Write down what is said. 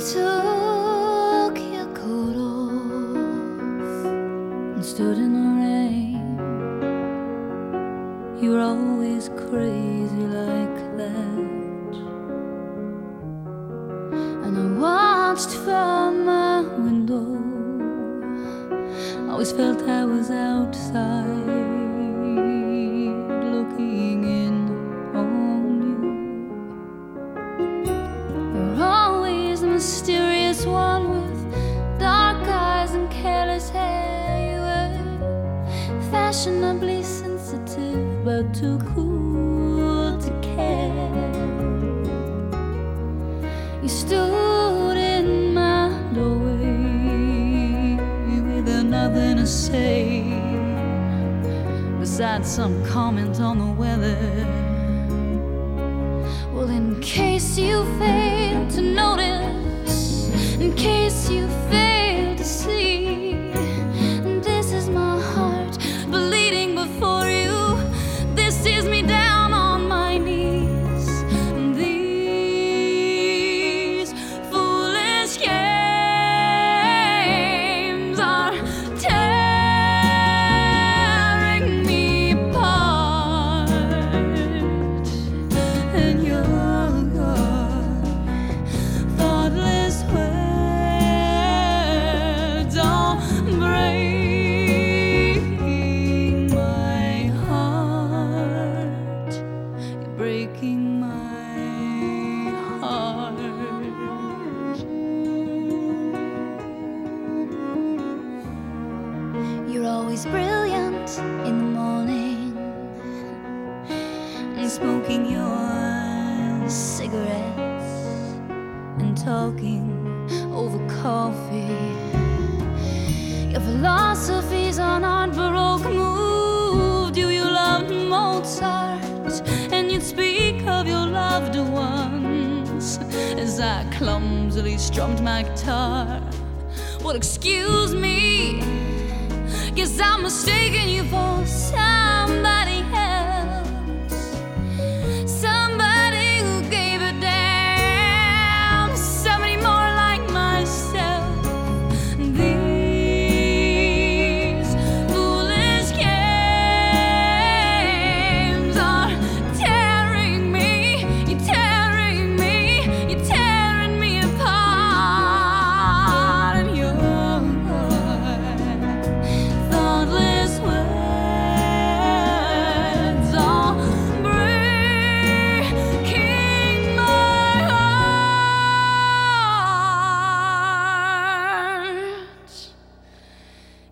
took your coat off and stood in the rain. You were always crazy like that. And I watched from my window, always felt I was outside. Mysterious one with dark eyes and careless hair. You were fashionably sensitive, but too cool to care. You stood in my doorway with nothing to say besides some comment on the weather. Well, in case you fail to notice, smoking your cigarettes and talking over coffee. Your philosophies on art baroque moved you. You loved Mozart, and you'd speak of your loved ones as I clumsily strummed my guitar. Well, excuse me, guess I'm mistaken you for somebody